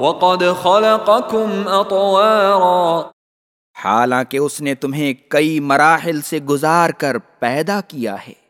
وقد خلقكم اطوارا حالانکہ اس نے تمہیں کئی مراحل سے گزار کر پیدا کیا ہے۔